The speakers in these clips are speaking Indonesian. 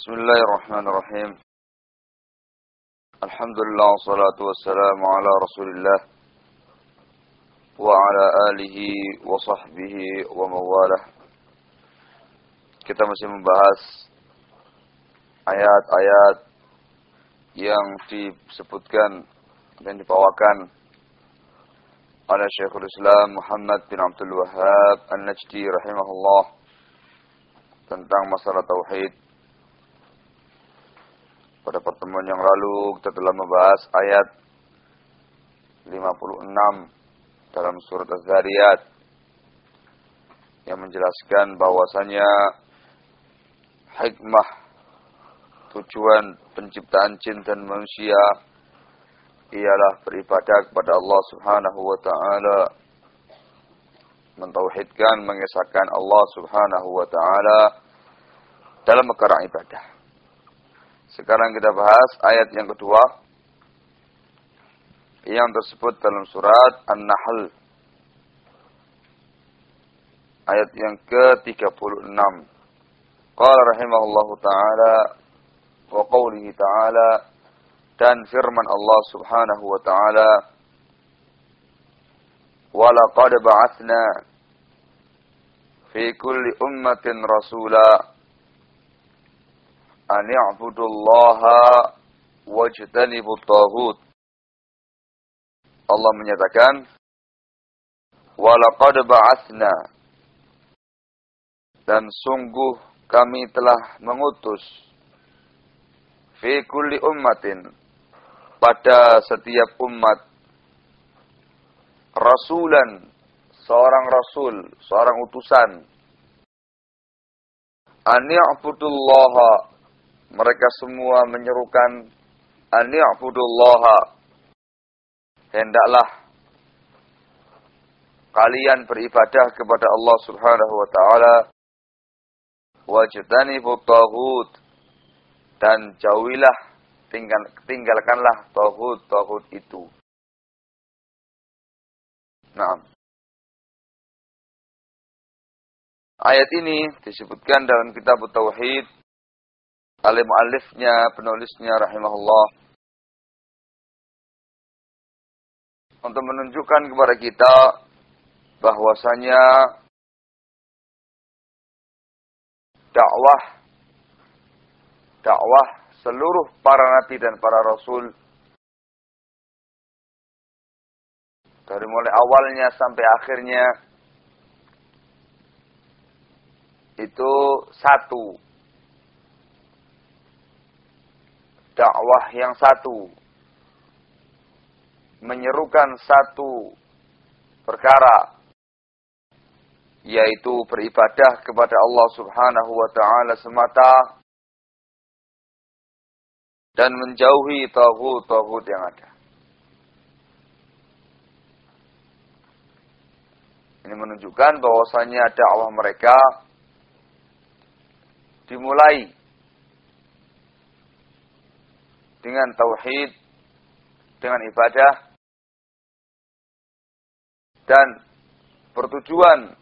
بسم الله الرحمن الرحيم الحمد لله والصلاة والسلام على رسول الله وعلى آله وصحبه ومواله Kita masih membahas ayat-ayat yang disebutkan dan dibawakan oleh Syekhul Islam Muhammad bin Abdul Wahab An-Najdi rahimahullah tentang masalah tauhid pada pertemuan yang lalu kita telah membahas ayat 56 dalam surat Az-Zariyat yang menjelaskan bahwasanya hikmah tujuan penciptaan jin dan manusia ialah beribadah kepada Allah Subhanahu wa taala mentauhidkan mengesahkan Allah Subhanahu wa taala dalam perkara ibadah sekarang kita bahas ayat yang kedua yang tersebut dalam surat An-Nahl ayat yang ke-36. Qala rahimahullahu taala wa qawlihi taala dan firman Allah Subhanahu wa taala wa laqad ba'athna fi kulli ummatin rasula an i'budullaha wajtanibut taghut. Allah menyatakan walaqad ba'atsna dan sungguh kami telah mengutus fi kulli ummatin pada setiap umat rasulan seorang rasul, seorang utusan an mereka semua menyerukan ani'budullaha hendaklah kalian beribadah kepada Allah Subhanahu wa taala. Wajtanibu taghut dan jauhilah tinggal, tinggalkanlah taghut-taghut itu. Nah, ayat ini disebutkan dalam kitab Tauhid oleh muallifnya, penulisnya rahimahullah. Untuk menunjukkan kepada kita bahwasanya dakwah dakwah seluruh para nabi dan para rasul dari mulai awalnya sampai akhirnya itu satu dakwah yang satu menyerukan satu perkara yaitu beribadah kepada Allah Subhanahu wa taala semata dan menjauhi taghut-taghut yang ada. Ini menunjukkan bahwasanya dakwah mereka dimulai dengan tauhid, dengan ibadah, dan bertujuan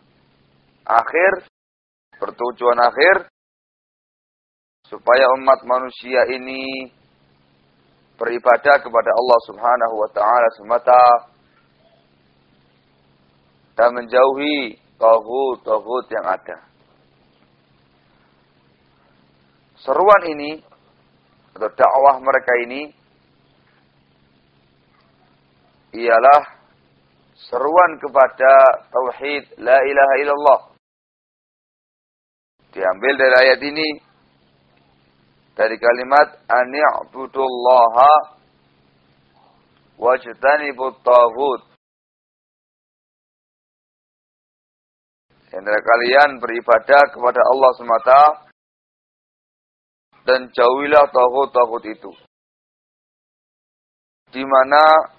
akhir, bertujuan akhir, supaya umat manusia ini beribadah kepada Allah Subhanahu wa taala semata dan menjauhi tauhid-tauhid yang ada. Seruan ini atau dakwah mereka ini ialah seruan kepada tauhid la ilaha illallah. Diambil dari ayat ini dari kalimat ani'budullaha wajtanibut taghut. Hendaklah kalian beribadah kepada Allah semata dan jauhilah tauhid-tauhid itu. Di mana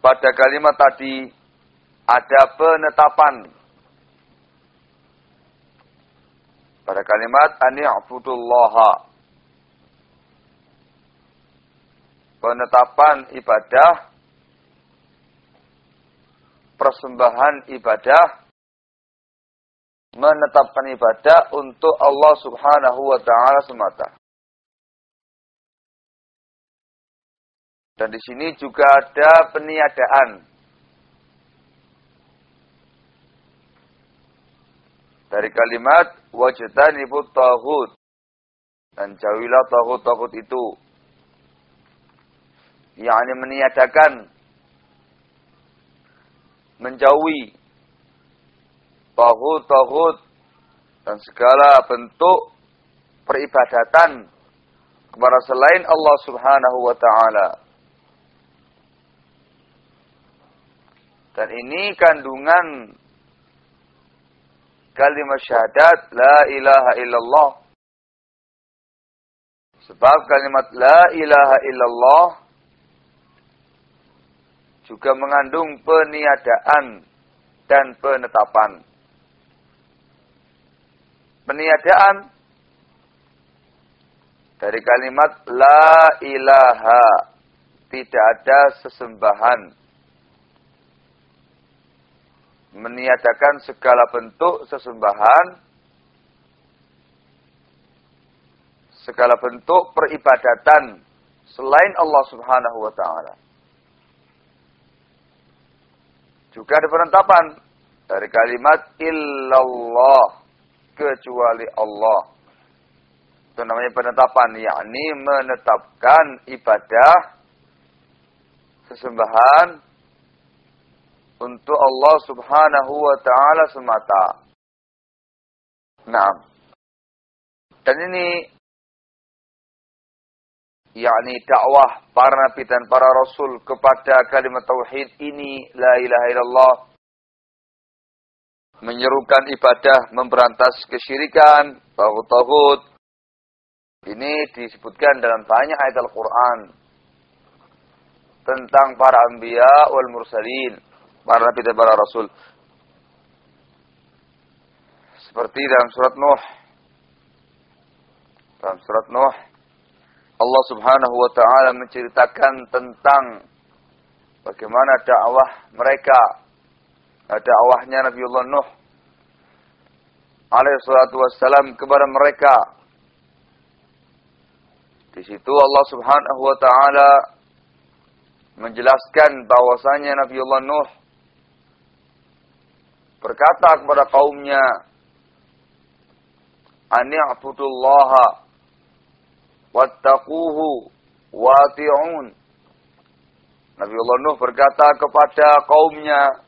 pada kalimat tadi ada penetapan. Pada kalimat ani'budullaha. Penetapan ibadah persembahan ibadah menetapkan ibadah untuk Allah Subhanahu wa taala semata. Dan di sini juga ada peniadaan. Dari kalimat ibu taghut. Dan jauhilah taghut-taghut itu. Yang meniadakan. Menjauhi. Taghut-taghut. Dan segala bentuk peribadatan kepada selain Allah subhanahu wa ta'ala. Dan ini kandungan kalimat syahadat la ilaha illallah. Sebab kalimat la ilaha illallah juga mengandung peniadaan dan penetapan. Peniadaan dari kalimat la ilaha. Tidak ada sesembahan. Meniadakan segala bentuk sesembahan, segala bentuk peribadatan selain Allah Subhanahu wa taala. Juga ada penetapan dari kalimat illallah kecuali Allah. Itu namanya penetapan, yakni menetapkan ibadah sesembahan untuk Allah Subhanahu wa taala semata. Nah. Dan ini yakni dakwah para nabi dan para rasul kepada kalimat tauhid ini la ilaha illallah menyerukan ibadah memberantas kesyirikan tauhid ini disebutkan dalam banyak ayat Al-Qur'an tentang para anbiya wal mursalin para nabi dan para rasul. Seperti dalam surat Nuh. Dalam surat Nuh, Allah Subhanahu wa taala menceritakan tentang bagaimana dakwah mereka. Dakwahnya Nabiullah Nuh alaihi salatu wassalam kepada mereka. Di situ Allah Subhanahu wa taala menjelaskan bahwasanya Nabiullah Nuh berkata kepada kaumnya, Ani'budullaha wattaquhu wati'un. Nabi Allah Nuh berkata kepada kaumnya,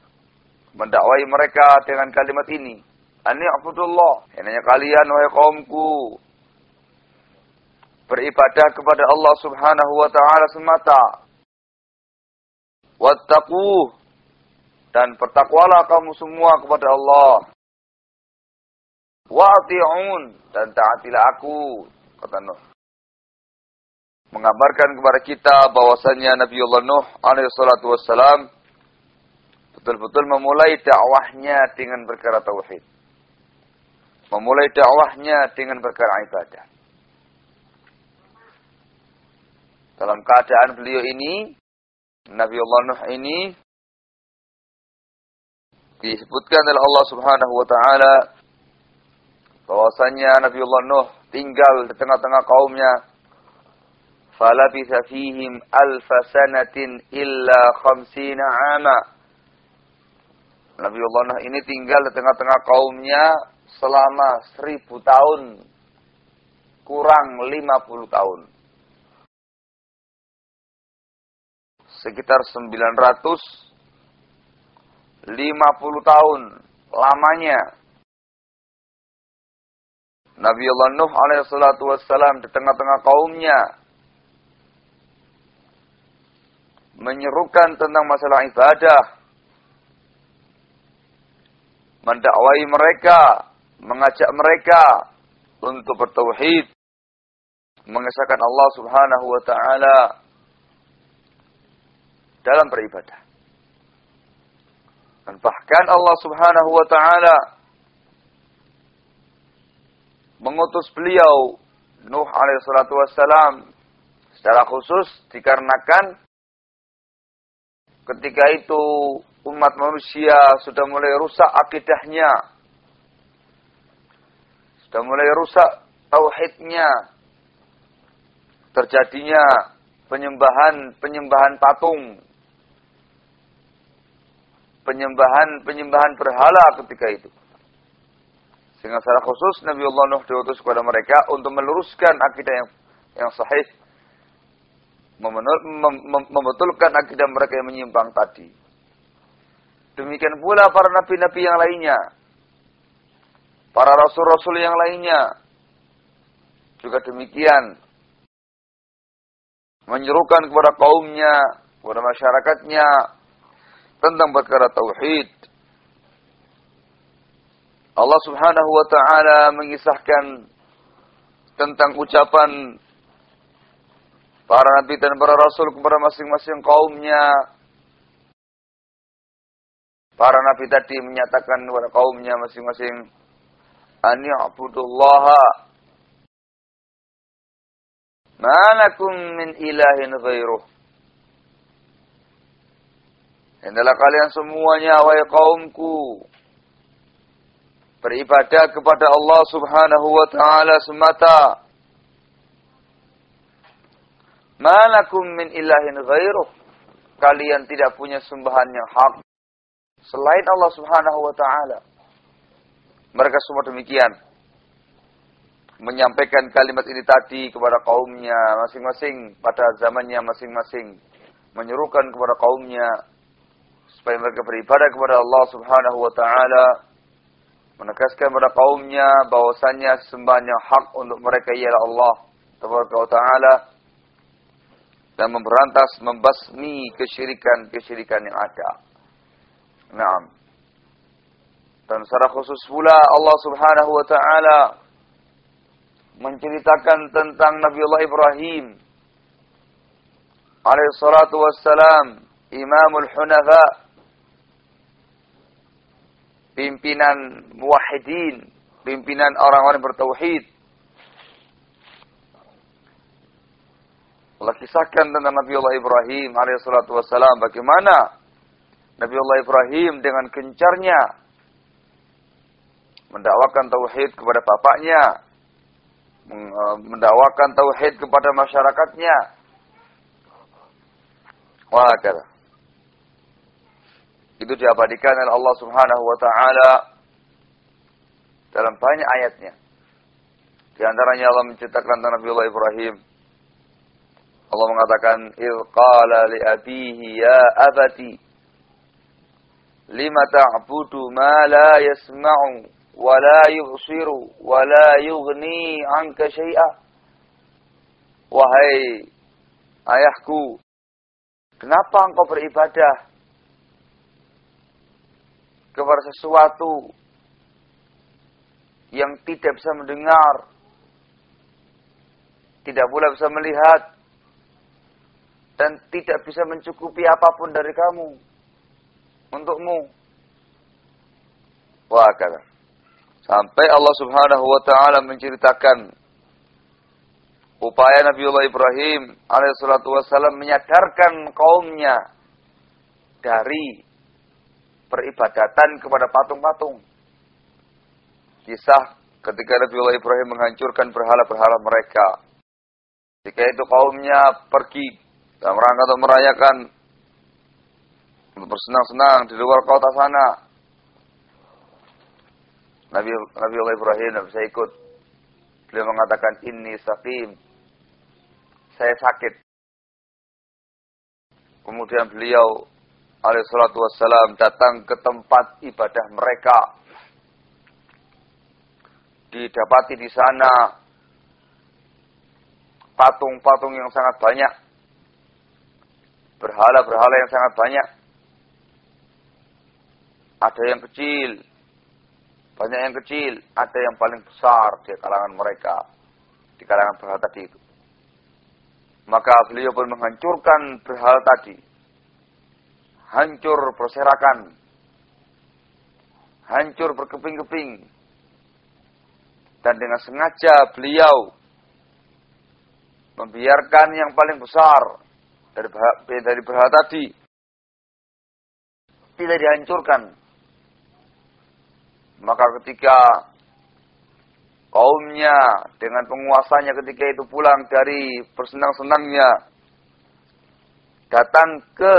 mendakwai mereka dengan kalimat ini. Ani'budullah. Hanya kalian, wahai kaumku. Beribadah kepada Allah subhanahu wa ta'ala semata. Wattaquh dan bertakwalah kamu semua kepada Allah. Wa'ti'un dan taatilah aku, kata Nuh. Mengabarkan kepada kita bahwasanya Nabiullah Nuh alaihi salatu wassalam betul-betul memulai dakwahnya dengan perkara tauhid. Memulai dakwahnya dengan perkara ibadah. Dalam keadaan beliau ini, Nabiullah Nuh ini disebutkan oleh Allah Subhanahu wa taala bahwasanya Nabiullah Nuh tinggal di tengah-tengah kaumnya falabitha fihim alf sanatin illa khamsina ama Nabiullah Nuh ini tinggal di tengah-tengah kaumnya selama seribu tahun. Kurang lima puluh tahun. Sekitar sembilan ratus 50 tahun lamanya. Nabi Allah Nuh alaihissalatu wassalam di tengah-tengah kaumnya menyerukan tentang masalah ibadah mendakwai mereka mengajak mereka untuk bertauhid mengesahkan Allah Subhanahu wa taala dalam beribadah. Dan bahkan Allah Subhanahu wa taala mengutus beliau Nuh alaihi salatu wassalam secara khusus dikarenakan ketika itu umat manusia sudah mulai rusak akidahnya Sudah mulai rusak tauhidnya. Terjadinya penyembahan penyembahan patung. Penyembahan penyembahan berhala ketika itu. Sehingga secara khusus Nabi Allah Nuh diutus kepada mereka untuk meluruskan akidah yang yang sahih. Membetulkan akidah mereka yang menyimpang tadi. Demikian pula para nabi-nabi yang lainnya. Para rasul-rasul yang lainnya. Juga demikian. Menyerukan kepada kaumnya, kepada masyarakatnya. Tentang perkara tauhid. Allah Subhanahu wa taala mengisahkan tentang ucapan para nabi dan para rasul kepada masing-masing kaumnya. Para nabi tadi menyatakan kepada kaumnya masing-masing an ya'budullaha ma lakum min ilahin ghairuh. Hendaklah kalian semuanya wahai kaumku beribadah kepada Allah Subhanahu wa taala semata. Malakum min ilahin ghairuh. Kalian tidak punya sembahan yang hak selain Allah Subhanahu wa taala. Mereka semua demikian. Menyampaikan kalimat ini tadi kepada kaumnya masing-masing pada zamannya masing-masing. Menyerukan kepada kaumnya supaya mereka beribadah kepada Allah Subhanahu wa taala menegaskan kepada kaumnya bahwasanya sembahan yang hak untuk mereka ialah Allah taala dan memberantas membasmi kesyirikan-kesyirikan yang ada. Naam. Dan secara khusus pula Allah Subhanahu wa taala menceritakan tentang Nabi Allah Ibrahim alaihi salatu wassalam imamul hunafa pimpinan muwahhidin, pimpinan orang-orang bertauhid. Allah kisahkan tentang Nabi Allah Ibrahim alaihissalatu wassalam bagaimana Nabi Allah Ibrahim dengan gencarnya mendakwakan tauhid kepada bapaknya, eh, mendakwakan tauhid kepada masyarakatnya. Wah. Itu diabadikan oleh Allah Subhanahu wa taala dalam banyak ayatnya. Di antaranya Allah menceritakan tentang Nabi Allah Ibrahim. Allah mengatakan, "Idz qala li abihi ya abati lima ta'budu ma la yasma'u wa la yubsiru wa la yughni 'anka syai'a." Wahai ayahku, kenapa engkau beribadah kepada sesuatu yang tidak bisa mendengar, tidak pula bisa melihat, dan tidak bisa mencukupi apa pun dari kamu untukmu. Wah. Sampai Allah Subhanahu wa taala menceritakan upaya Nabiullah Ibrahim alaihissalatu wassalam menyadarkan kaumnya dari peribadatan kepada patung-patung. Kisah ketika Nabiullah Ibrahim menghancurkan berhala-berhala mereka. Ketika itu kaumnya pergi dalam rangka merayakan bersenang-senang di luar kota sana. Nabi Nabiullah Ibrahim tidak bisa ikut. Beliau mengatakan ini sakim. Saya sakit. Kemudian beliau alaihissalatu wassalam datang ke tempat ibadah mereka. Didapati di sana patung-patung yang sangat banyak. Berhala-berhala yang sangat banyak. Ada yang kecil, banyak yang kecil, ada yang paling besar di kalangan mereka, di kalangan berhala tadi itu. Maka beliau pun menghancurkan berhala tadi hancur berserakan, hancur berkeping-keping. Dan dengan sengaja beliau membiarkan yang paling besar dari berhala tadi tidak dihancurkan. Maka ketika kaumnya dengan penguasanya ketika itu pulang dari bersenang-senangnya datang ke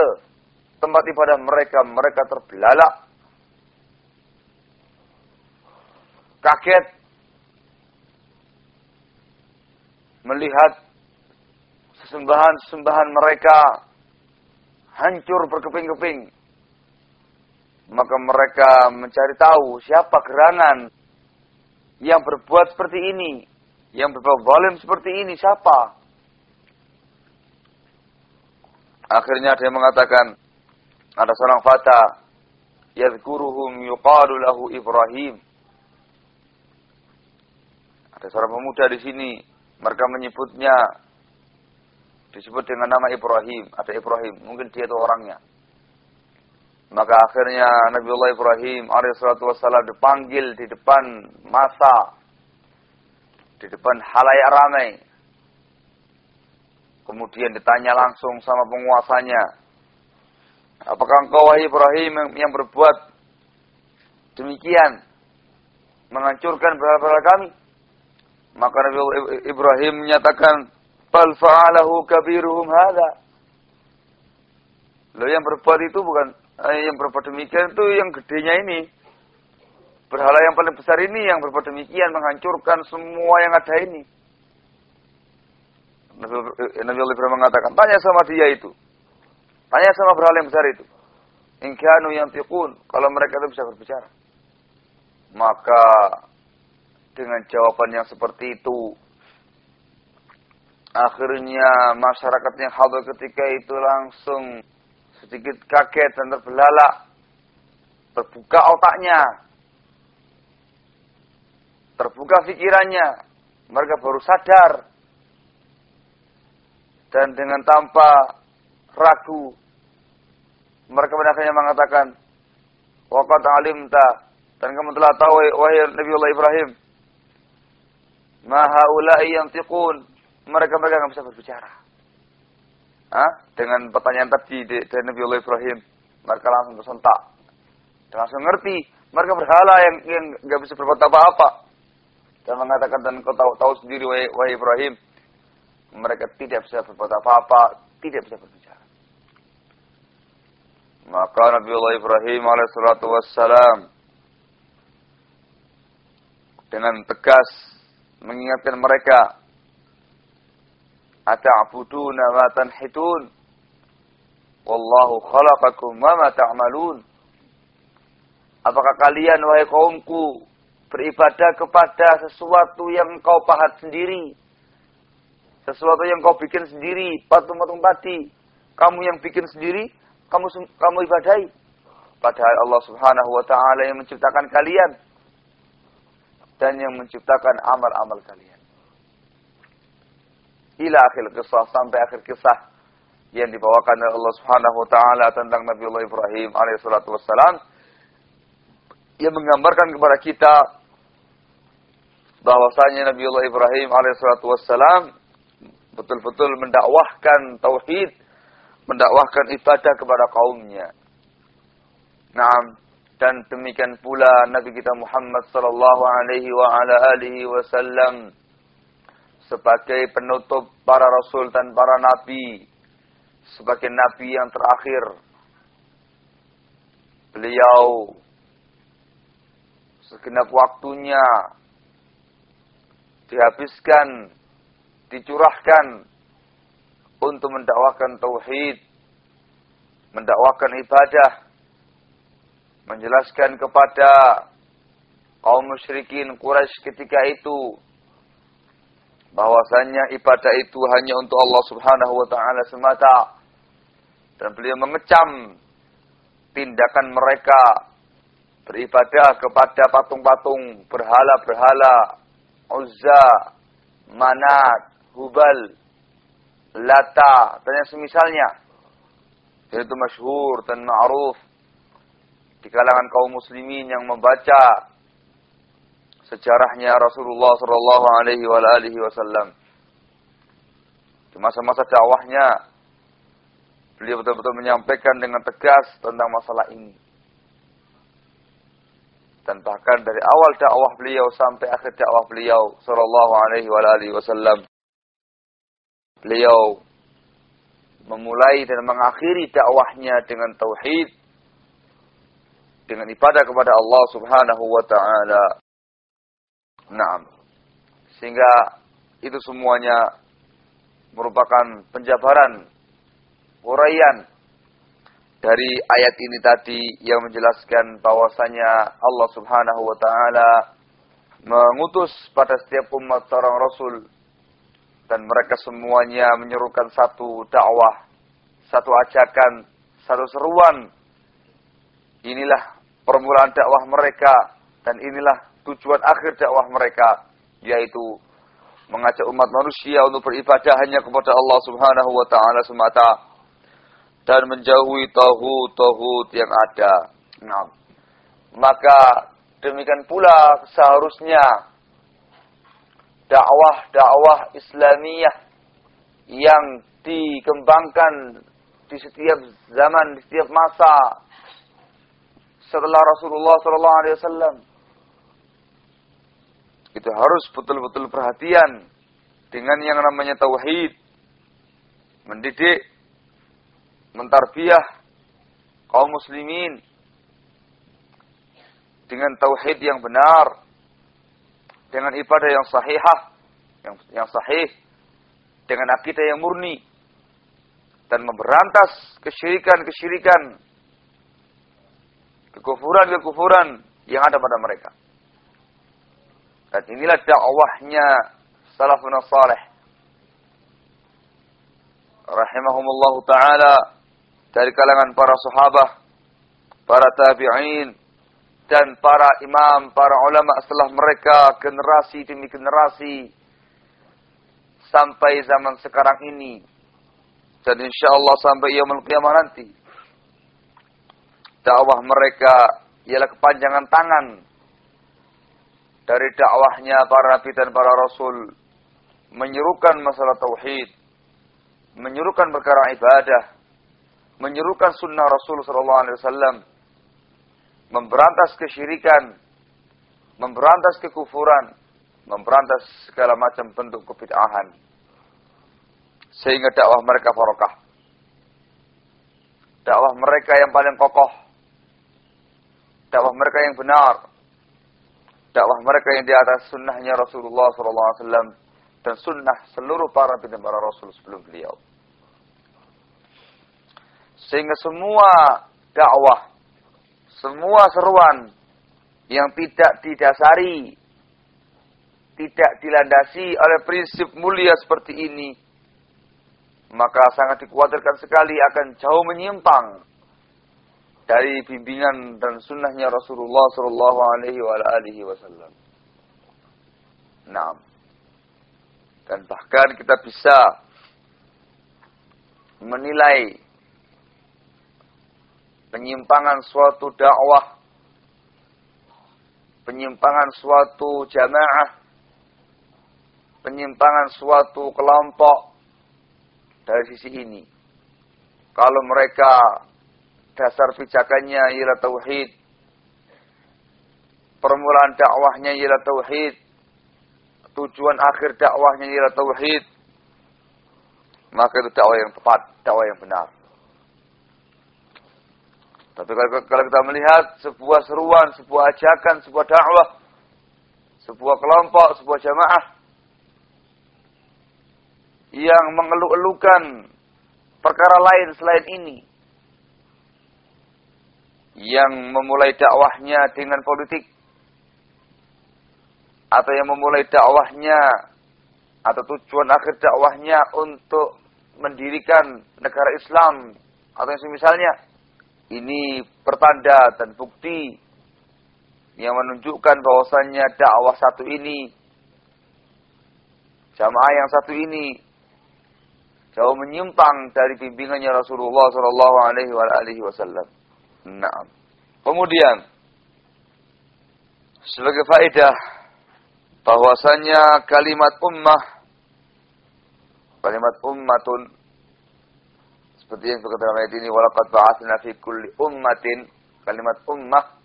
tempat ibadah mereka mereka terbelalak. Kaget. Melihat sesembahan-sesembahan mereka hancur berkeping-keping maka mereka mencari tahu siapa gerangan yang berbuat seperti ini, yang berbuat zalim seperti ini siapa? Akhirnya dia mengatakan ada seorang fata yadhkuruhum yuqalu lahu Ibrahim. Ada seorang pemuda di sini, mereka menyebutnya disebut dengan nama Ibrahim, ada Ibrahim, mungkin dia itu orangnya. Maka akhirnya Nabiullah Ibrahim wassalam dipanggil di depan masa. Di depan halayak ramai. Kemudian ditanya langsung sama penguasanya. Apakah engkau wahai Ibrahim yang berbuat demikian? Menghancurkan berhala kami? Maka Nabi Ibrahim menyatakan, Bal fa'alahu kabiruhum hadha. Lo yang berbuat itu bukan eh, yang berbuat demikian itu yang gedenya ini. Berhala yang paling besar ini yang berbuat demikian menghancurkan semua yang ada ini. Nabi, eh, Nabi Allah Ibrahim mengatakan, tanya sama dia itu. Tanya sama berhala yang besar itu. Inkanu yang tikun, kalau mereka itu bisa berbicara. Maka dengan jawaban yang seperti itu, akhirnya masyarakat yang hadir ketika itu langsung sedikit kaget dan terbelalak. Terbuka otaknya. Terbuka pikirannya. Mereka baru sadar. Dan dengan tanpa ragu. Mereka akhirnya mengatakan. Waqat alimta. Dan kamu telah tahu wahai Nabi Allah Ibrahim. Maha ulai yang tiqun. Mereka-mereka nggak bisa berbicara. Hah? Dengan pertanyaan tadi dari Nabi Allah Ibrahim, mereka langsung tersentak. Dan langsung ngerti, mereka berhala yang yang nggak bisa berbuat apa-apa. Dan mengatakan dan kau tahu, tahu sendiri wahai, wahai Ibrahim, mereka tidak bisa berbuat apa-apa, tidak bisa berbicara. Maka Nabi Allah Ibrahim alaihissalatu wassalam dengan tegas mengingatkan mereka ata'buduna ma tanhitun wallahu khalaqakum wa ma ta'malun apakah kalian wahai kaumku beribadah kepada sesuatu yang kau pahat sendiri? Sesuatu yang kau bikin sendiri patung-patung tadi. Kamu yang bikin sendiri kamu kamu ibadahi padahal Allah Subhanahu wa taala yang menciptakan kalian dan yang menciptakan amal-amal kalian ila akhir kisah sampai akhir kisah yang dibawakan oleh Allah Subhanahu wa taala tentang Nabi Allah Ibrahim alaihissalatu wassalam yang menggambarkan kepada kita bahwasanya Nabi Allah Ibrahim alaihissalatu wassalam betul-betul mendakwahkan tauhid, mendakwahkan ibadah kepada kaumnya. Naam dan demikian pula Nabi kita Muhammad sallallahu alaihi wa ala alihi wasallam sebagai penutup para rasul dan para nabi, sebagai nabi yang terakhir. Beliau segenap waktunya dihabiskan, dicurahkan untuk mendakwakan tauhid, mendakwakan ibadah, menjelaskan kepada kaum musyrikin Quraisy ketika itu bahwasanya ibadah itu hanya untuk Allah Subhanahu wa taala semata. Dan beliau mengecam tindakan mereka beribadah kepada patung-patung berhala-berhala Uzza, Manat, Hubal, Lata dan yang semisalnya. Itu masyhur dan ma'ruf di kalangan kaum muslimin yang membaca sejarahnya Rasulullah Shallallahu Alaihi Wasallam. Di masa-masa dakwahnya, beliau betul-betul menyampaikan dengan tegas tentang masalah ini. dan bahkan dari awal dakwah beliau sampai akhir dakwah beliau sallallahu alaihi wasallam beliau memulai dan mengakhiri dakwahnya dengan tauhid dengan ibadah kepada Allah Subhanahu wa taala. Naam. Sehingga itu semuanya merupakan penjabaran uraian dari ayat ini tadi yang menjelaskan bahwasanya Allah Subhanahu wa taala mengutus pada setiap umat seorang rasul dan mereka semuanya menyerukan satu dakwah, satu ajakan, satu seruan. Inilah permulaan dakwah mereka dan inilah tujuan akhir dakwah mereka yaitu mengajak umat manusia untuk beribadah hanya kepada Allah Subhanahu wa taala semata dan menjauhi tauhid-tauhid yang ada. Nah, maka demikian pula seharusnya dakwah-dakwah Islamiyah yang dikembangkan di setiap zaman, di setiap masa setelah Rasulullah Sallallahu Alaihi Wasallam itu harus betul-betul perhatian dengan yang namanya tauhid, mendidik, mentarbiah kaum muslimin dengan tauhid yang benar, dengan ibadah yang sahihah, yang, yang sahih, dengan akidah yang murni, dan memberantas kesyirikan-kesyirikan, kekufuran-kekufuran yang ada pada mereka. Dan inilah dakwahnya salafun salih. Rahimahumullah ta'ala dari kalangan para sahabat, para tabi'in, dan para imam, para ulama setelah mereka generasi demi generasi sampai zaman sekarang ini dan insya Allah sampai yaumul qiyamah nanti dakwah mereka ialah kepanjangan tangan dari dakwahnya para nabi dan para rasul menyerukan masalah tauhid menyerukan perkara ibadah menyerukan sunnah Rasul sallallahu alaihi wasallam memberantas kesyirikan, memberantas kekufuran, memberantas segala macam bentuk kebid'ahan. Sehingga dakwah mereka barokah. Dakwah mereka yang paling kokoh. Dakwah mereka yang benar. Dakwah mereka yang di atas sunnahnya Rasulullah SAW dan sunnah seluruh para dan para Rasul sebelum beliau. Sehingga semua dakwah semua seruan yang tidak didasari, tidak dilandasi oleh prinsip mulia seperti ini, maka sangat dikhawatirkan sekali akan jauh menyimpang dari bimbingan dan sunnahnya Rasulullah Shallallahu Alaihi Wasallam. Nah, dan bahkan kita bisa menilai penyimpangan suatu dakwah, penyimpangan suatu jamaah, penyimpangan suatu kelompok dari sisi ini. Kalau mereka dasar pijakannya ialah tauhid, permulaan dakwahnya ialah tauhid, tujuan akhir dakwahnya ialah tauhid, maka itu dakwah yang tepat, dakwah yang benar. Tapi kalau kita melihat sebuah seruan, sebuah ajakan, sebuah dakwah, sebuah kelompok, sebuah jamaah yang mengeluh-elukan perkara lain selain ini, yang memulai dakwahnya dengan politik, atau yang memulai dakwahnya atau tujuan akhir dakwahnya untuk mendirikan negara Islam atau yang semisalnya ini pertanda dan bukti yang menunjukkan bahwasannya dakwah satu ini jamaah yang satu ini jauh menyimpang dari bimbingannya Rasulullah Shallallahu Alaihi Wasallam. Nah, kemudian sebagai faedah bahwasanya kalimat ummah kalimat ummatun seperti yang berkata ayat ini walaqad ba'atsna fi kulli ummatin kalimat ummah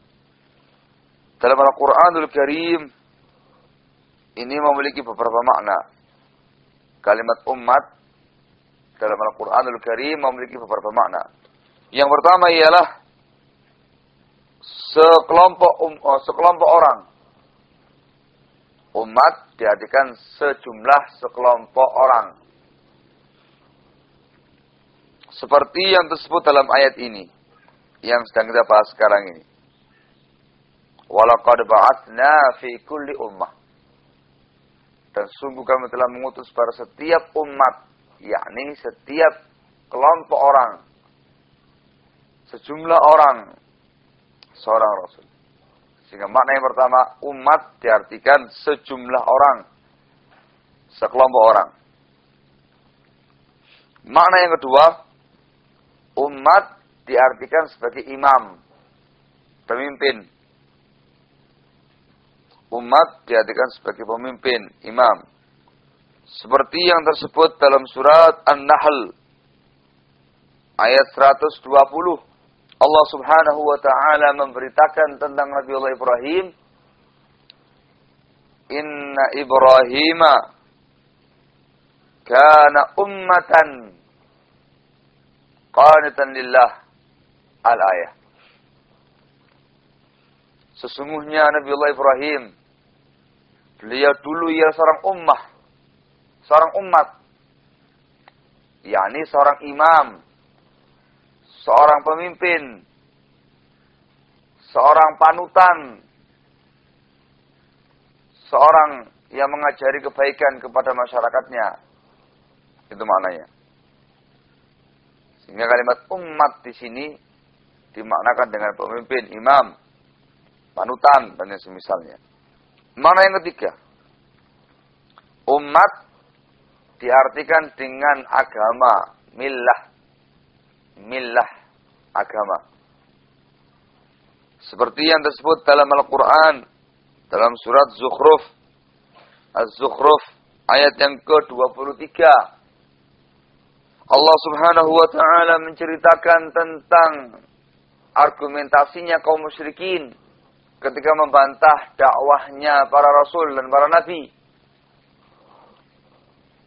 Dalam Al-Quranul Karim ini memiliki beberapa makna. Kalimat umat dalam Al-Quranul Karim memiliki beberapa makna. Yang pertama ialah sekelompok um, oh, sekelompok orang. Umat diartikan sejumlah sekelompok orang. Seperti yang tersebut dalam ayat ini. Yang sedang kita bahas sekarang ini. Walaqad ba'athna fi kulli ummah. Dan sungguh kami telah mengutus pada setiap umat. yakni setiap kelompok orang. Sejumlah orang. Seorang Rasul. Sehingga makna yang pertama, umat diartikan sejumlah orang. Sekelompok orang. Makna yang kedua, umat diartikan sebagai imam, pemimpin. Umat diartikan sebagai pemimpin, imam. Seperti yang tersebut dalam surat An-Nahl ayat 120. Allah Subhanahu wa taala memberitakan tentang Nabi Allah Ibrahim Inna Ibrahima kana ummatan qanitan lillah al-ayah. Sesungguhnya Nabi Allah Ibrahim beliau dulu ia seorang ummah, seorang umat, yakni seorang imam, seorang pemimpin, seorang panutan, seorang yang mengajari kebaikan kepada masyarakatnya. Itu maknanya. Sehingga kalimat umat di sini dimaknakan dengan pemimpin, imam, panutan dan yang semisalnya. Mana yang ketiga? Umat diartikan dengan agama, millah. Millah agama. Seperti yang disebut dalam Al-Quran, dalam surat Zukhruf, Az-Zukhruf, ayat yang ke-23. Allah Subhanahu wa taala menceritakan tentang argumentasinya kaum musyrikin ketika membantah dakwahnya para rasul dan para nabi.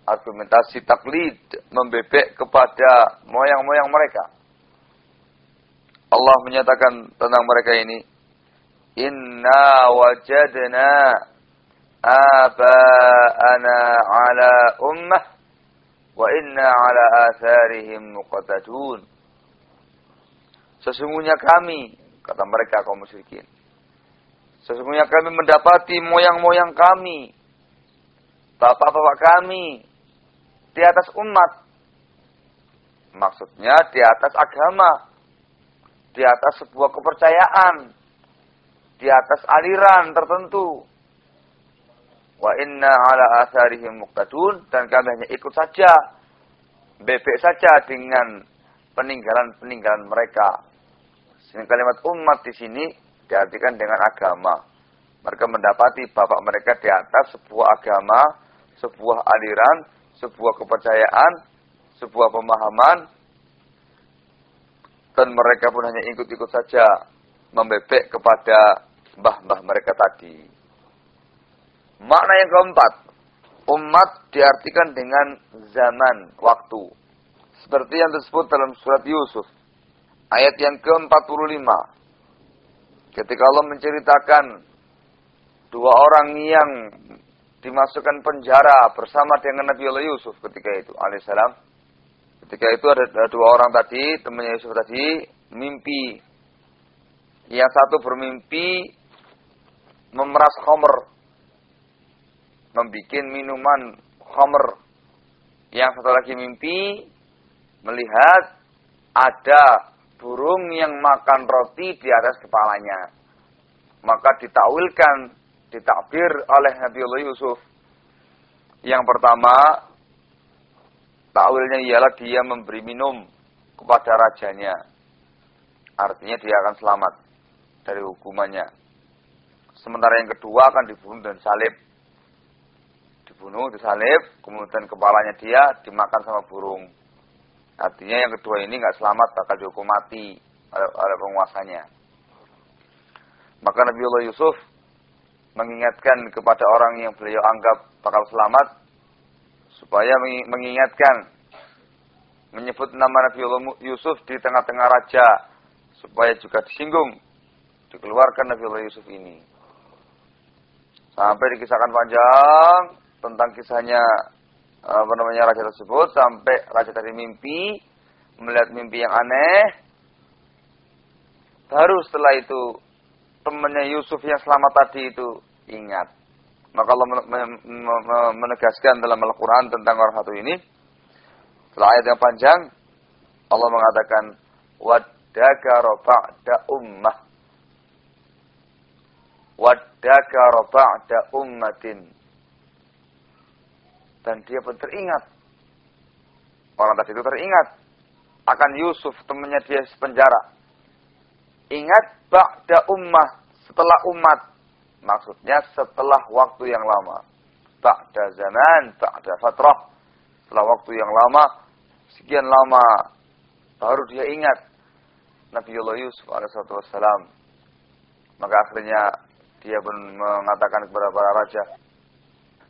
Argumentasi taklid membebek kepada moyang-moyang mereka. Allah menyatakan tentang mereka ini, Inna wajadna aba'ana ala ummah wa inna ala atharihim muqaddadun. Sesungguhnya kami, kata mereka kaum musyrikin. Sesungguhnya kami mendapati moyang-moyang kami, bapak-bapak kami di atas umat. Maksudnya di atas agama, di atas sebuah kepercayaan, di atas aliran tertentu. Wa inna ala asarihim muqtadun dan kami hanya ikut saja bebek saja dengan peninggalan-peninggalan mereka. Sehingga kalimat umat di sini diartikan dengan agama. Mereka mendapati bapak mereka di atas sebuah agama, sebuah aliran, sebuah kepercayaan, sebuah pemahaman, dan mereka pun hanya ikut-ikut saja membebek kepada mbah-mbah mereka tadi. Makna yang keempat, umat diartikan dengan zaman, waktu. Seperti yang disebut dalam surat Yusuf, ayat yang ke-45. Ketika Allah menceritakan dua orang yang dimasukkan penjara bersama dengan Nabi Allah Yusuf ketika itu, alaihissalam. Ketika itu ada dua orang tadi, temannya Yusuf tadi, mimpi. Yang satu bermimpi memeras khomer membuat minuman khamr. Yang satu lagi mimpi melihat ada burung yang makan roti di atas kepalanya. Maka ditakwilkan, ditakbir oleh Nabi Allah Yusuf. Yang pertama, takwilnya ialah dia memberi minum kepada rajanya. Artinya dia akan selamat dari hukumannya. Sementara yang kedua akan dibunuh dan salib dibunuh, disalib, kemudian kepalanya dia dimakan sama burung. Artinya yang kedua ini nggak selamat, bakal dihukum mati oleh, penguasanya. Maka Nabiullah Yusuf mengingatkan kepada orang yang beliau anggap bakal selamat supaya mengingatkan menyebut nama Nabiullah Yusuf di tengah-tengah raja supaya juga disinggung dikeluarkan Nabiullah Yusuf ini. Sampai dikisahkan panjang tentang kisahnya apa namanya raja tersebut sampai raja tadi mimpi melihat mimpi yang aneh. Baru setelah itu temannya Yusuf yang selamat tadi itu ingat. Maka Allah menegaskan dalam Al-Quran tentang orang satu ini. Setelah ayat yang panjang, Allah mengatakan, Waddakara ba'da ummah. Waddakara ba'da ummatin. Dan dia pun teringat. Orang tadi itu teringat. Akan Yusuf, temannya dia sepenjara. Ingat ba'da ummah setelah umat. Maksudnya setelah waktu yang lama. Ba'da zaman, ba'da fatrah. Setelah waktu yang lama, sekian lama baru dia ingat Nabiullah Yusuf alaihissalam. Maka akhirnya dia pun mengatakan kepada para raja,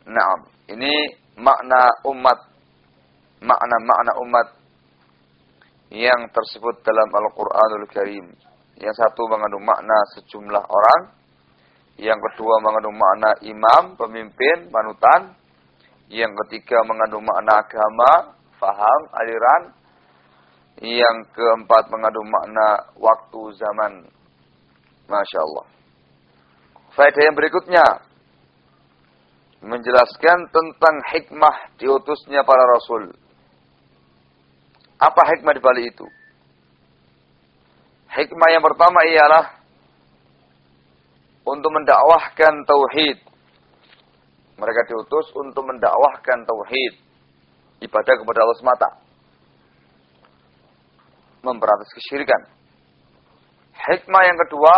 Naam, ini makna umat, makna-makna umat yang tersebut dalam Al-Quranul Karim. Yang satu mengandung makna sejumlah orang. Yang kedua mengandung makna imam, pemimpin, panutan. Yang ketiga mengandung makna agama, faham, aliran. Yang keempat mengandung makna waktu zaman. Masya Allah. Faedah yang berikutnya. Menjelaskan tentang hikmah diutusnya para rasul. Apa hikmah di balik itu? Hikmah yang pertama ialah untuk mendakwahkan tauhid. Mereka diutus untuk mendakwahkan tauhid. Ibadah kepada Allah semata. Memberantas kesyirikan. Hikmah yang kedua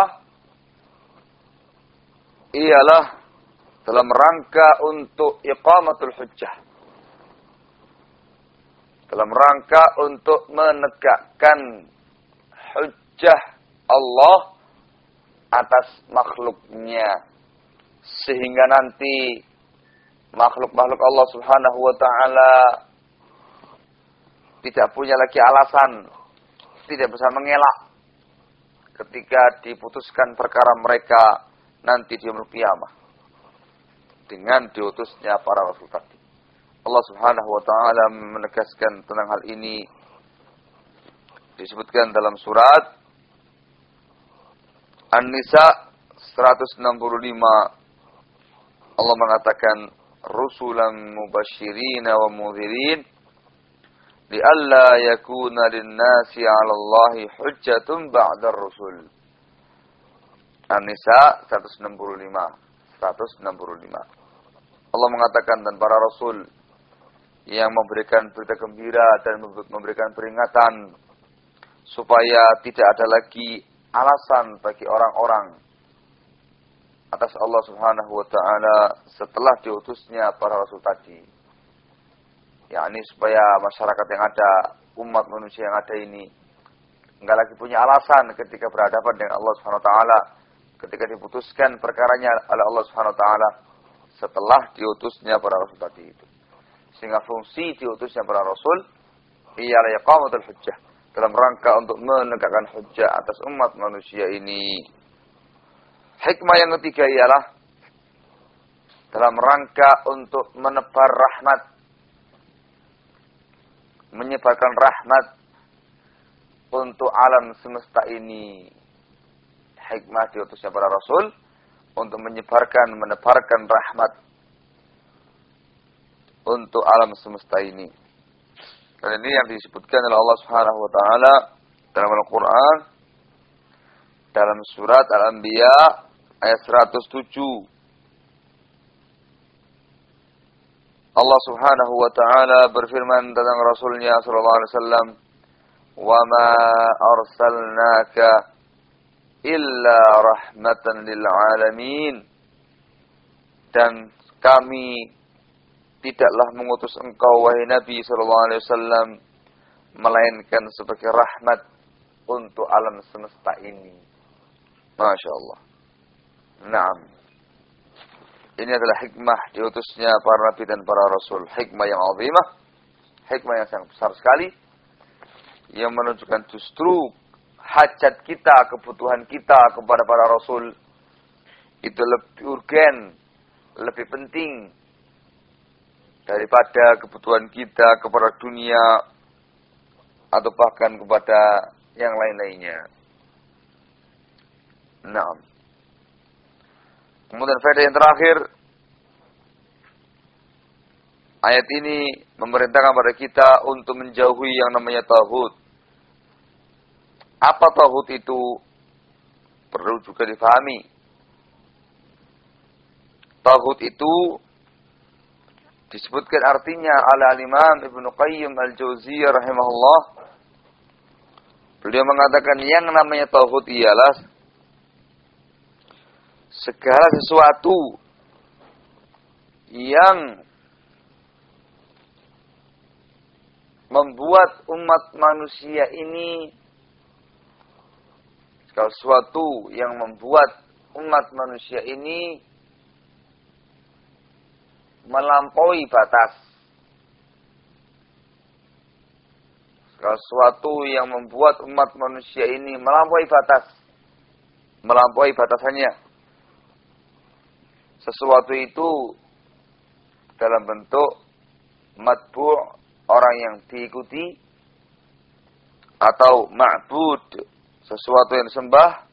ialah dalam rangka untuk iqamatul hujjah. Dalam rangka untuk menegakkan hujjah Allah atas makhluknya sehingga nanti makhluk-makhluk Allah Subhanahu wa taala tidak punya lagi alasan tidak bisa mengelak ketika diputuskan perkara mereka nanti di yaumul kiamah dengan diutusnya para rasul tadi. Allah Subhanahu wa taala menegaskan tentang hal ini disebutkan dalam surat An-Nisa 165 Allah mengatakan rusulan mubasyirin wa mudhirin lialla yakuna lin-nasi 'ala Allahi hujjatun ba'da ar-rusul. An-Nisa 165 165 Allah mengatakan dan para rasul yang memberikan berita gembira dan memberikan peringatan supaya tidak ada lagi alasan bagi orang-orang atas Allah Subhanahu wa taala setelah diutusnya para rasul tadi. yakni supaya masyarakat yang ada, umat manusia yang ada ini enggak lagi punya alasan ketika berhadapan dengan Allah Subhanahu wa taala ketika diputuskan perkaranya oleh Allah Subhanahu wa taala setelah diutusnya para rasul tadi itu. Sehingga fungsi diutusnya para rasul ialah iqamatul hujjah dalam rangka untuk menegakkan hujah atas umat manusia ini. Hikmah yang ketiga ialah dalam rangka untuk menebar rahmat, menyebarkan rahmat untuk alam semesta ini. Hikmah diutusnya para rasul untuk menyebarkan, menebarkan rahmat untuk alam semesta ini. Dan ini yang disebutkan oleh Allah Subhanahu wa taala dalam Al-Qur'an dalam surat Al-Anbiya ayat 107. Allah Subhanahu wa taala berfirman tentang Rasulnya sallallahu alaihi wasallam, "Wa ma arsalnaka illa rahmatan lil alamin." Dan kami tidaklah mengutus engkau wahai Nabi sallallahu alaihi wasallam melainkan sebagai rahmat untuk alam semesta ini. Masya Allah. Naam. Ini adalah hikmah diutusnya para nabi dan para rasul. Hikmah yang azimah. Hikmah yang sangat besar sekali. Yang menunjukkan justru hajat kita, kebutuhan kita kepada para rasul. Itu lebih urgen, lebih penting daripada kebutuhan kita kepada dunia atau bahkan kepada yang lain-lainnya. Nah. Kemudian faedah yang terakhir, ayat ini memerintahkan pada kita untuk menjauhi yang namanya tauhid. Apa tauhid itu? Perlu juga difahami. Tauhid itu disebutkan artinya ala Imam Ibnu Qayyim Al-Jauziyah rahimahullah. Beliau mengatakan yang namanya tauhid ialah segala sesuatu yang membuat umat manusia ini segala sesuatu yang membuat umat manusia ini melampaui batas. Sesuatu yang membuat umat manusia ini melampaui batas. Melampaui batasannya. Sesuatu itu dalam bentuk matbu' orang yang diikuti atau ma'bud sesuatu yang disembah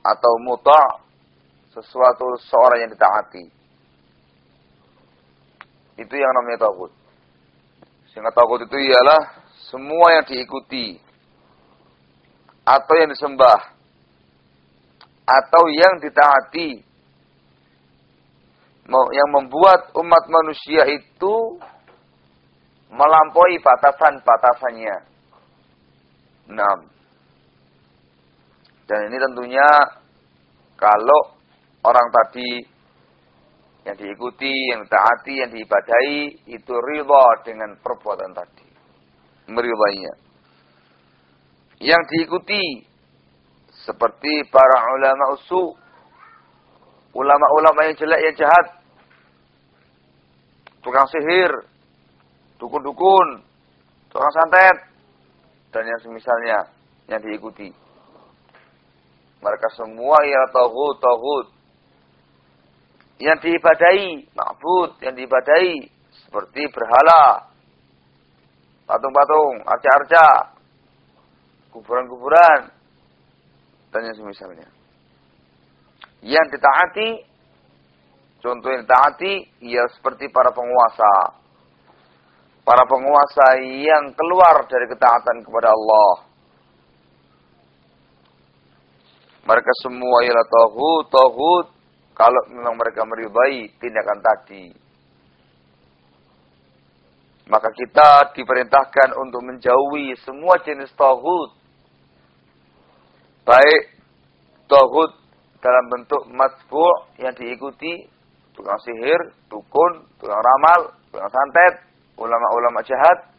atau muta' sesuatu seorang yang ditaati itu yang namanya tauhid. Sehingga tauhid itu ialah semua yang diikuti. Atau yang disembah. Atau yang ditaati. Yang membuat umat manusia itu melampaui batasan-batasannya. Nah, dan ini tentunya kalau orang tadi yang diikuti, yang taati, yang diibadai itu ridha dengan perbuatan tadi. Meridainya. Yang diikuti seperti para ulama usu, ulama-ulama yang jelek yang jahat, tukang sihir, dukun-dukun, tukang santet, dan yang semisalnya yang diikuti. Mereka semua ya tauhud, tauhud. Yang diibadai, ma'bud, yang diibadai seperti berhala, patung-patung, arca-arca, kuburan-kuburan, dan yang semisalnya. Yang ditaati, contoh yang ditaati, ia seperti para penguasa. Para penguasa yang keluar dari ketaatan kepada Allah. Mereka semua ialah tauhud, tauhud. Kalau memang mereka meridai tindakan tadi. Maka kita diperintahkan untuk menjauhi semua jenis tauhid baik tohut dalam bentuk matbu' yang diikuti tukang sihir, dukun, tukang ramal, tukang santet, ulama-ulama jahat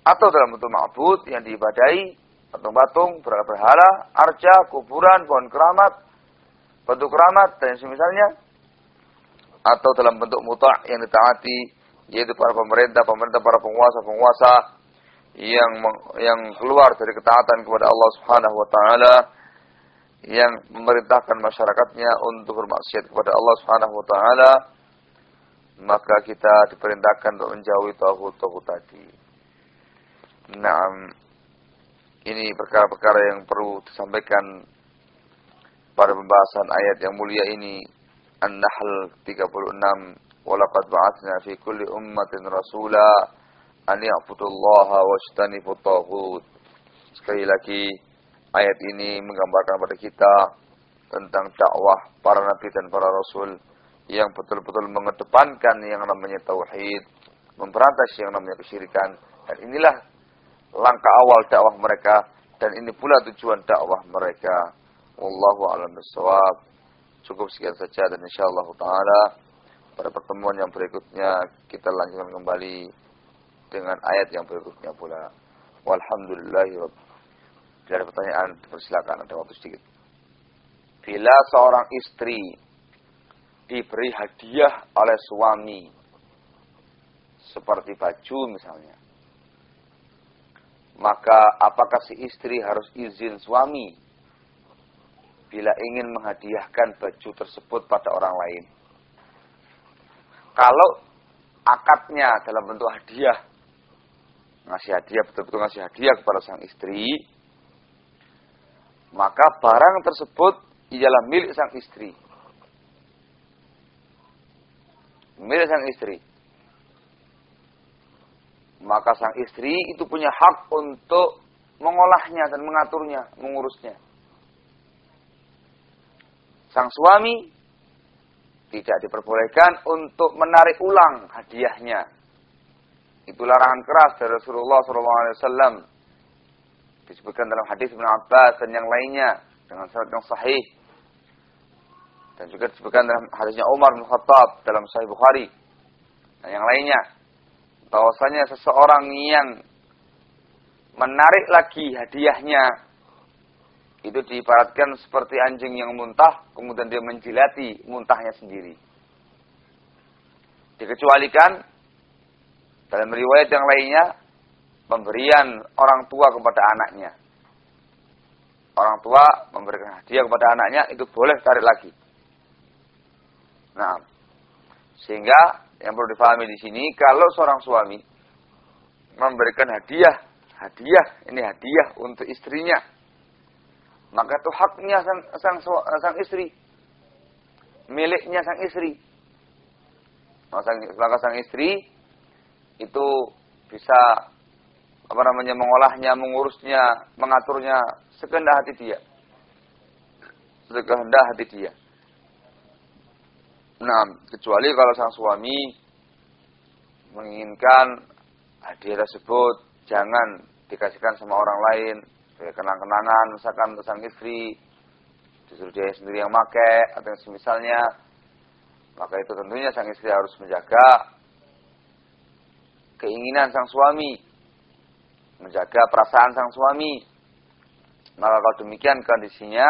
atau dalam bentuk ma'bud yang diibadai, patung-patung, berhala-berhala, arca, kuburan, pohon keramat, batu keramat dan semisalnya atau dalam bentuk muta' yang ditaati yaitu para pemerintah, pemerintah para penguasa-penguasa yang yang keluar dari ketaatan kepada Allah Subhanahu wa taala yang memerintahkan masyarakatnya untuk bermaksiat kepada Allah Subhanahu wa taala maka kita diperintahkan untuk menjauhi tauhid-tauhid tadi. Naam. Ini perkara-perkara yang perlu disampaikan pada pembahasan ayat yang mulia ini An-Nahl 36 Walaqad ba'atsna fi kulli ummatin rasula an ya'budullaha wajtanibu taghut. Sekali lagi ayat ini menggambarkan kepada kita tentang dakwah para nabi dan para rasul yang betul-betul mengedepankan yang namanya tauhid, memberantas yang namanya kesyirikan dan inilah langkah awal dakwah mereka dan ini pula tujuan dakwah mereka. Wallahu a'lam bishawab. Cukup sekian saja dan insyaallah taala pada pertemuan yang berikutnya kita lanjutkan kembali dengan ayat yang berikutnya pula. Walhamdulillah. Tidak ada pertanyaan, persilakan ada waktu sedikit. Bila seorang istri diberi hadiah oleh suami, seperti baju misalnya, maka apakah si istri harus izin suami bila ingin menghadiahkan baju tersebut pada orang lain? Kalau akadnya dalam bentuk hadiah, ngasih hadiah betul-betul ngasih hadiah kepada sang istri, maka barang tersebut ialah milik sang istri. Milik sang istri. Maka sang istri itu punya hak untuk mengolahnya dan mengaturnya, mengurusnya. Sang suami tidak diperbolehkan untuk menarik ulang hadiahnya. Itu larangan keras dari Rasulullah SAW disebutkan dalam hadis Ibn Abbas dan yang lainnya dengan sanad yang sahih. Dan juga disebutkan dalam hadisnya Umar bin Khattab dalam Sahih Bukhari dan yang lainnya. Bahwasanya seseorang yang menarik lagi hadiahnya itu diibaratkan seperti anjing yang muntah kemudian dia menjilati muntahnya sendiri dikecualikan dalam riwayat yang lainnya pemberian orang tua kepada anaknya. Orang tua memberikan hadiah kepada anaknya itu boleh tarik lagi. Nah, sehingga yang perlu difahami di sini kalau seorang suami memberikan hadiah, hadiah ini hadiah untuk istrinya, maka itu haknya sang, sang, sang istri, miliknya sang istri. Maka sang istri itu bisa apa namanya mengolahnya, mengurusnya, mengaturnya sekehendak hati dia. Sekehendak hati dia. Nah, kecuali kalau sang suami menginginkan hadiah tersebut jangan dikasihkan sama orang lain, sebagai kenang-kenangan misalkan sang istri, justru dia sendiri yang make atau yang semisalnya, maka itu tentunya sang istri harus menjaga keinginan sang suami menjaga perasaan sang suami. Maka kalau demikian kondisinya,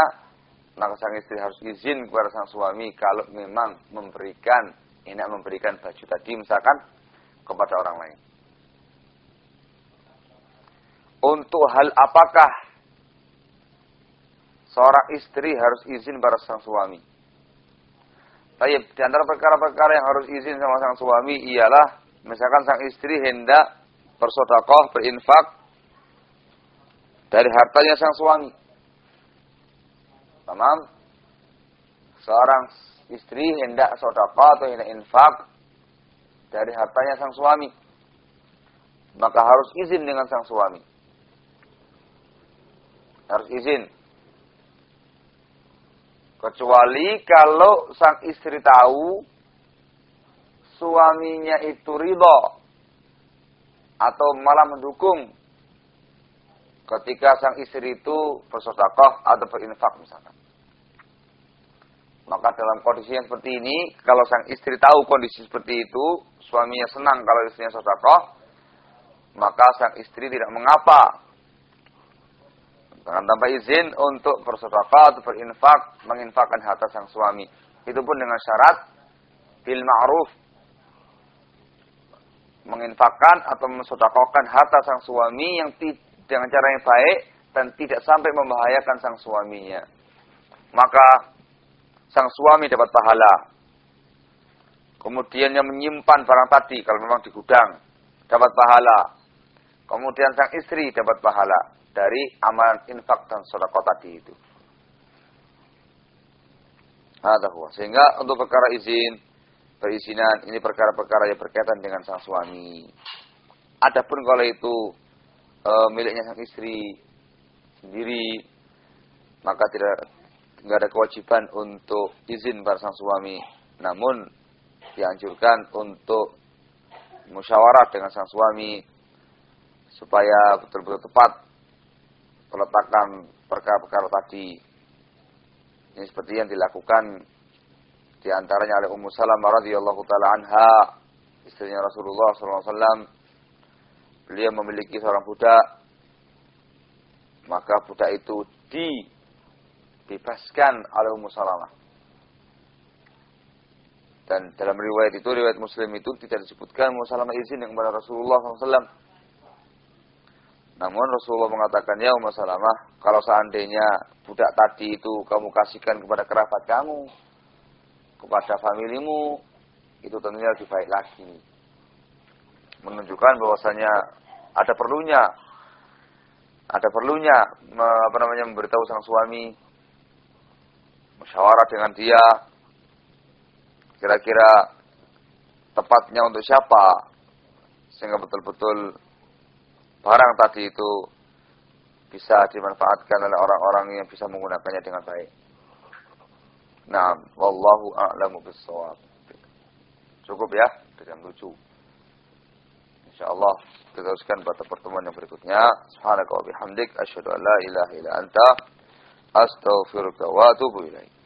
maka sang istri harus izin kepada sang suami kalau memang memberikan, enak memberikan baju tadi misalkan kepada orang lain. Untuk hal apakah seorang istri harus izin pada sang suami? Tapi di antara perkara-perkara yang harus izin sama sang suami ialah misalkan sang istri hendak bersodakoh, berinfak dari hartanya sang suami. Paham? Seorang istri hendak sedekah atau hendak infak dari hartanya sang suami. Maka harus izin dengan sang suami. Harus izin. Kecuali kalau sang istri tahu suaminya itu ridho atau malah mendukung ketika sang istri itu bersodakoh atau berinfak misalkan. Maka dalam kondisi yang seperti ini, kalau sang istri tahu kondisi seperti itu, suaminya senang kalau istrinya sodakoh, maka sang istri tidak mengapa dengan tanpa izin untuk bersodakoh atau berinfak, menginfakkan harta sang suami. Itu pun dengan syarat bil ma'ruf menginfakkan atau mensodakohkan harta sang suami yang dengan cara yang baik dan tidak sampai membahayakan sang suaminya. Maka sang suami dapat pahala. Kemudian yang menyimpan barang tadi kalau memang di gudang dapat pahala. Kemudian sang istri dapat pahala dari amalan infak dan sedekah tadi itu. Sehingga untuk perkara izin, perizinan ini perkara-perkara yang berkaitan dengan sang suami. Adapun kalau itu e, miliknya sang istri sendiri maka tidak tidak ada kewajiban untuk izin pada sang suami namun dianjurkan untuk musyawarah dengan sang suami supaya betul-betul tepat peletakan perkara-perkara tadi ini seperti yang dilakukan di antaranya oleh Ummu Salamah radhiyallahu taala anha istrinya Rasulullah wasallam beliau memiliki seorang budak, maka budak itu di dibebaskan oleh Ummu Salamah. Dan dalam riwayat itu, riwayat Muslim itu tidak disebutkan Ummu Salamah izin kepada Rasulullah SAW. Namun Rasulullah mengatakan, ya Ummu Salamah, kalau seandainya budak tadi itu kamu kasihkan kepada kerabat kamu, kepada familimu, itu tentunya lebih baik lagi. Menunjukkan bahwasanya ada perlunya ada perlunya apa namanya memberitahu sang suami musyawarah dengan dia kira-kira tepatnya untuk siapa sehingga betul-betul barang tadi itu bisa dimanfaatkan oleh orang-orang yang bisa menggunakannya dengan baik. Nah, wallahu a'lamu bissawab. Cukup ya dengan lucu. Insyaallah kita teruskan pada pertemuan yang berikutnya. Subhanaka wa bihamdik an la ilaha anta astaghfiruka wa atubu ilaik.